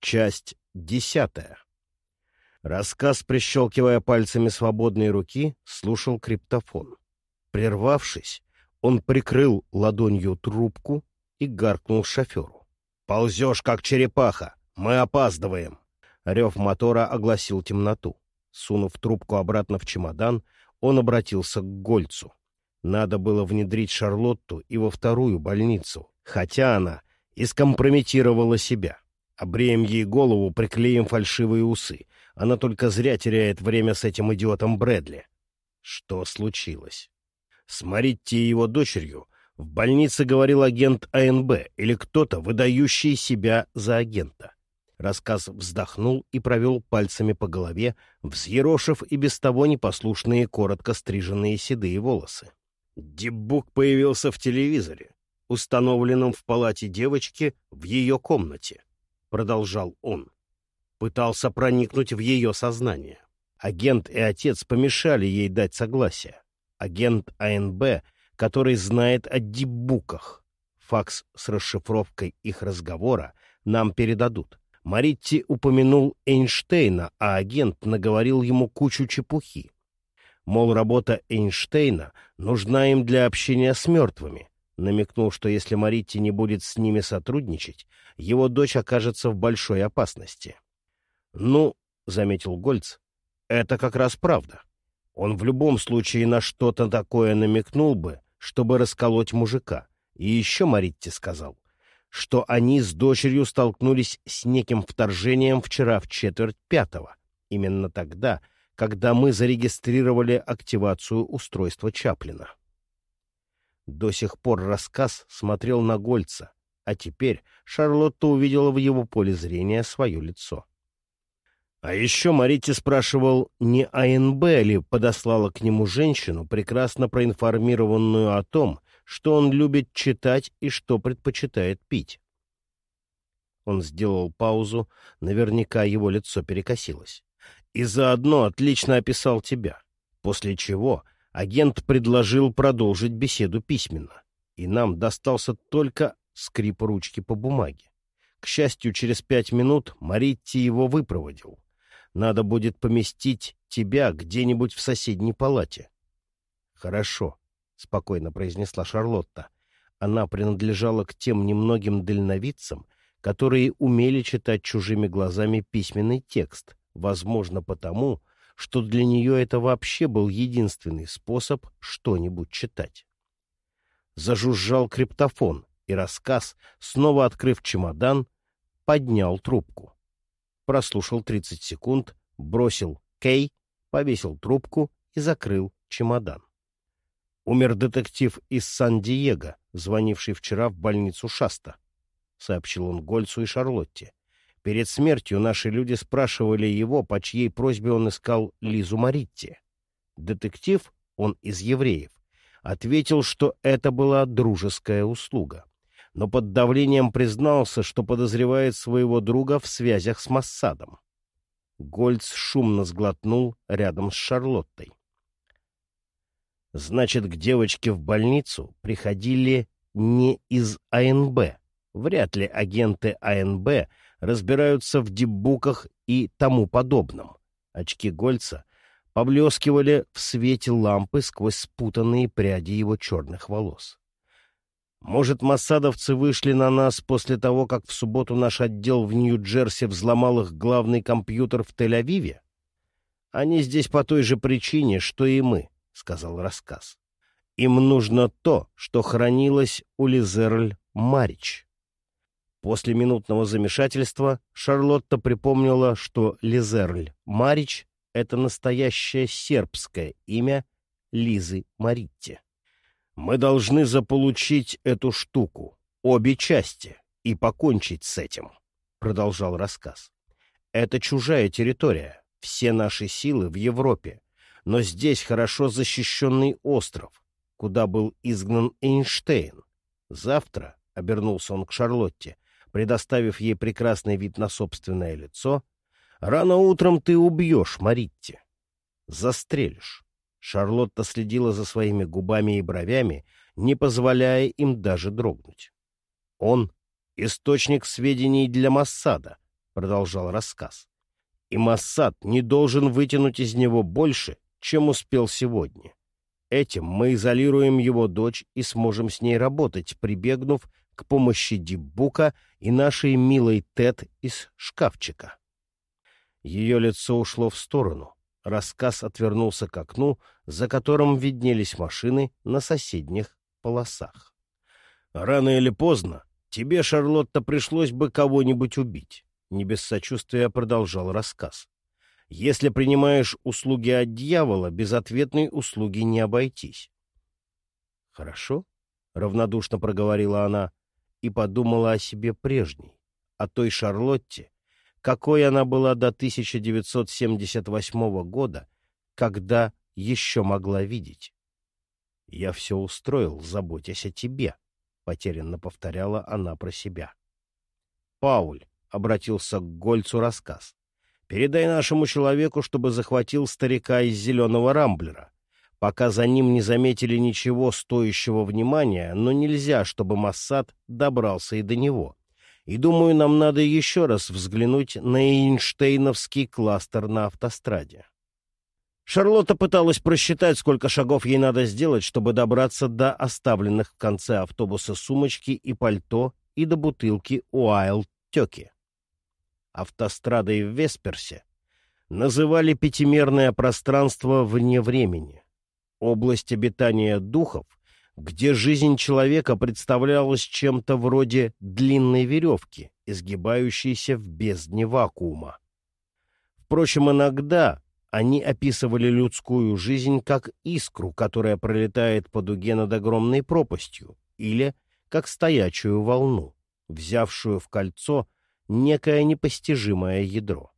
Часть десятая. Рассказ, прищелкивая пальцами свободной руки, слушал криптофон. Прервавшись, он прикрыл ладонью трубку и гаркнул шоферу. «Ползешь, как черепаха! Мы опаздываем!» Рев мотора огласил темноту. Сунув трубку обратно в чемодан, он обратился к Гольцу. Надо было внедрить Шарлотту и во вторую больницу, хотя она и скомпрометировала себя. Обреем ей голову, приклеим фальшивые усы. Она только зря теряет время с этим идиотом Брэдли. Что случилось? С Маритти и его дочерью в больнице говорил агент АНБ или кто-то, выдающий себя за агента. Рассказ вздохнул и провел пальцами по голове, взъерошив и без того непослушные, коротко стриженные седые волосы. Дебук появился в телевизоре, установленном в палате девочки в ее комнате. — продолжал он. Пытался проникнуть в ее сознание. Агент и отец помешали ей дать согласие. Агент АНБ, который знает о дебуках. Факс с расшифровкой их разговора нам передадут. Маритти упомянул Эйнштейна, а агент наговорил ему кучу чепухи. Мол, работа Эйнштейна нужна им для общения с мертвыми, намекнул, что если Маритти не будет с ними сотрудничать, его дочь окажется в большой опасности. «Ну», — заметил Гольц, — «это как раз правда. Он в любом случае на что-то такое намекнул бы, чтобы расколоть мужика. И еще Маритти сказал, что они с дочерью столкнулись с неким вторжением вчера в четверть пятого, именно тогда, когда мы зарегистрировали активацию устройства Чаплина. До сих пор рассказ смотрел на Гольца, а теперь Шарлотта увидела в его поле зрения свое лицо. А еще Марити спрашивал, не АНБ ли подослала к нему женщину, прекрасно проинформированную о том, что он любит читать и что предпочитает пить. Он сделал паузу, наверняка его лицо перекосилось. И заодно отлично описал тебя, после чего Агент предложил продолжить беседу письменно, и нам достался только скрип ручки по бумаге. К счастью, через пять минут Маритти его выпроводил. Надо будет поместить тебя где-нибудь в соседней палате. — Хорошо, — спокойно произнесла Шарлотта. Она принадлежала к тем немногим дальновидцам, которые умели читать чужими глазами письменный текст, возможно, потому, что для нее это вообще был единственный способ что-нибудь читать. Зажужжал криптофон, и рассказ, снова открыв чемодан, поднял трубку. Прослушал 30 секунд, бросил «Кей», повесил трубку и закрыл чемодан. Умер детектив из Сан-Диего, звонивший вчера в больницу Шаста, — сообщил он Гольцу и Шарлотте. Перед смертью наши люди спрашивали его, по чьей просьбе он искал Лизу Маритти. Детектив, он из евреев, ответил, что это была дружеская услуга. Но под давлением признался, что подозревает своего друга в связях с Массадом. Гольц шумно сглотнул рядом с Шарлоттой. Значит, к девочке в больницу приходили не из АНБ. Вряд ли агенты АНБ разбираются в дебуках и тому подобном. Очки Гольца поблескивали в свете лампы сквозь спутанные пряди его черных волос. Может, массадовцы вышли на нас после того, как в субботу наш отдел в Нью-Джерси взломал их главный компьютер в Тель-Авиве? Они здесь по той же причине, что и мы, — сказал рассказ. Им нужно то, что хранилось у Лизерль Марич. После минутного замешательства Шарлотта припомнила, что Лизерль Марич — это настоящее сербское имя Лизы Маритти. «Мы должны заполучить эту штуку, обе части, и покончить с этим», — продолжал рассказ. «Это чужая территория, все наши силы в Европе, но здесь хорошо защищенный остров, куда был изгнан Эйнштейн. Завтра, — обернулся он к Шарлотте, — предоставив ей прекрасный вид на собственное лицо, «Рано утром ты убьешь Маритти. Застрелишь». Шарлотта следила за своими губами и бровями, не позволяя им даже дрогнуть. «Он — источник сведений для Массада», — продолжал рассказ. «И Массад не должен вытянуть из него больше, чем успел сегодня. Этим мы изолируем его дочь и сможем с ней работать, прибегнув к помощи Диббука и нашей милой Тед из шкафчика». Ее лицо ушло в сторону. Рассказ отвернулся к окну, за которым виднелись машины на соседних полосах. «Рано или поздно тебе, Шарлотта, пришлось бы кого-нибудь убить», — не без сочувствия продолжал рассказ. «Если принимаешь услуги от дьявола, безответной услуги не обойтись». «Хорошо», — равнодушно проговорила она и подумала о себе прежней, о той Шарлотте, какой она была до 1978 года, когда еще могла видеть. «Я все устроил, заботясь о тебе», — потерянно повторяла она про себя. «Пауль», — обратился к Гольцу рассказ, — «передай нашему человеку, чтобы захватил старика из зеленого рамблера. Пока за ним не заметили ничего стоящего внимания, но нельзя, чтобы Массад добрался и до него. И думаю, нам надо еще раз взглянуть на Эйнштейновский кластер на автостраде. Шарлотта пыталась просчитать, сколько шагов ей надо сделать, чтобы добраться до оставленных в конце автобуса сумочки и пальто и до бутылки Уайлд Тёки. Автострадой в Весперсе называли пятимерное пространство вне времени, область обитания духов, где жизнь человека представлялась чем-то вроде длинной веревки, изгибающейся в бездне вакуума. Впрочем, иногда они описывали людскую жизнь как искру, которая пролетает по дуге над огромной пропастью, или как стоячую волну, взявшую в кольцо некое непостижимое ядро.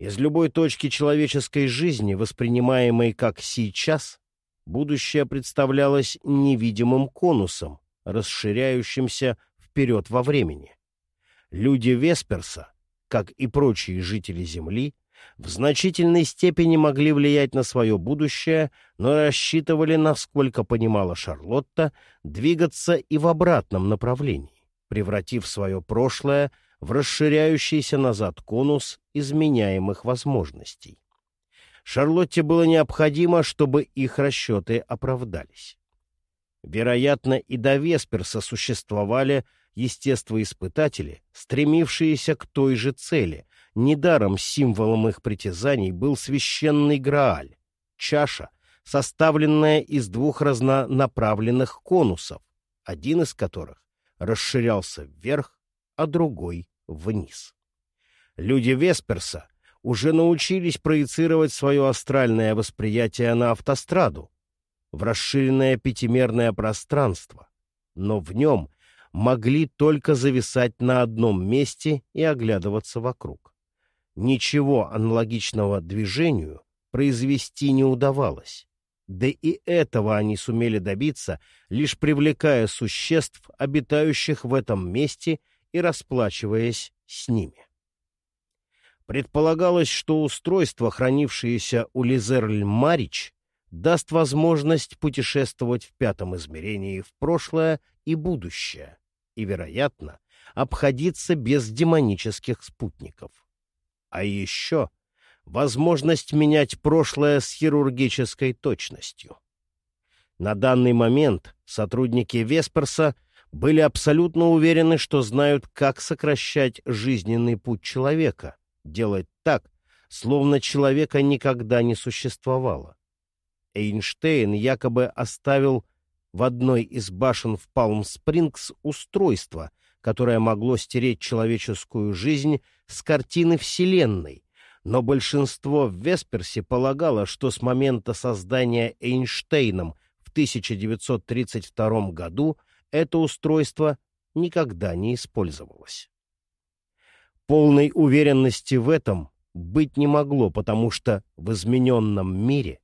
Из любой точки человеческой жизни, воспринимаемой как сейчас, будущее представлялось невидимым конусом, расширяющимся вперед во времени. Люди Весперса, как и прочие жители Земли, в значительной степени могли влиять на свое будущее, но рассчитывали, насколько понимала Шарлотта, двигаться и в обратном направлении, превратив свое прошлое в расширяющийся назад конус изменяемых возможностей. Шарлотте было необходимо, чтобы их расчеты оправдались. Вероятно, и до Весперса существовали естествоиспытатели, стремившиеся к той же цели. Недаром символом их притязаний был священный Грааль — чаша, составленная из двух разнонаправленных конусов, один из которых расширялся вверх, а другой — вниз. Люди Весперса уже научились проецировать свое астральное восприятие на автостраду, в расширенное пятимерное пространство, но в нем могли только зависать на одном месте и оглядываться вокруг. Ничего аналогичного движению произвести не удавалось. Да и этого они сумели добиться, лишь привлекая существ, обитающих в этом месте, и расплачиваясь с ними. Предполагалось, что устройство, хранившееся у Лизерль-Марич, даст возможность путешествовать в пятом измерении в прошлое и будущее, и, вероятно, обходиться без демонических спутников. А еще возможность менять прошлое с хирургической точностью. На данный момент сотрудники Весперса были абсолютно уверены, что знают, как сокращать жизненный путь человека, делать так, словно человека никогда не существовало. Эйнштейн якобы оставил в одной из башен в Палм-Спрингс устройство, которое могло стереть человеческую жизнь с картины Вселенной, но большинство в Весперсе полагало, что с момента создания Эйнштейном в 1932 году это устройство никогда не использовалось. Полной уверенности в этом быть не могло, потому что в измененном мире,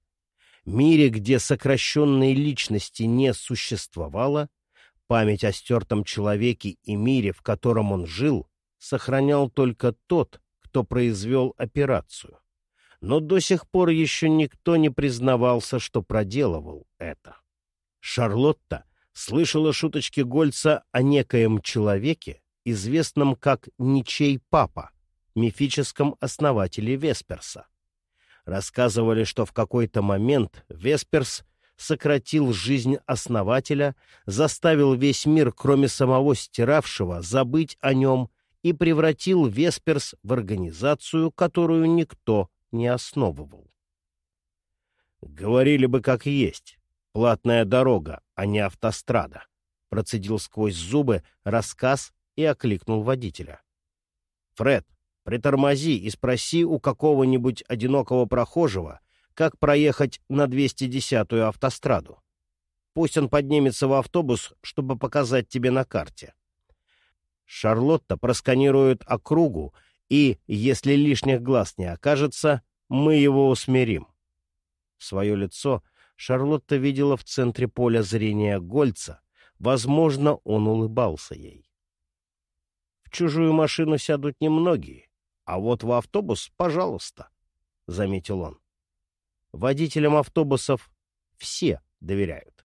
мире, где сокращенной личности не существовало, память о стертом человеке и мире, в котором он жил, сохранял только тот, кто произвел операцию. Но до сих пор еще никто не признавался, что проделывал это. Шарлотта слышала шуточки Гольца о некоем человеке, известном как Ничей Папа, мифическом основателе Весперса. Рассказывали, что в какой-то момент Весперс сократил жизнь основателя, заставил весь мир, кроме самого стиравшего, забыть о нем и превратил Весперс в организацию, которую никто не основывал. «Говорили бы как есть. Платная дорога, а не автострада», — процедил сквозь зубы рассказ и окликнул водителя. «Фред, притормози и спроси у какого-нибудь одинокого прохожего, как проехать на 210-ю автостраду. Пусть он поднимется в автобус, чтобы показать тебе на карте. Шарлотта просканирует округу, и, если лишних глаз не окажется, мы его усмирим. Свое лицо Шарлотта видела в центре поля зрения Гольца. Возможно, он улыбался ей. В чужую машину сядут немногие, а вот в автобус, пожалуйста, — заметил он. Водителям автобусов все доверяют.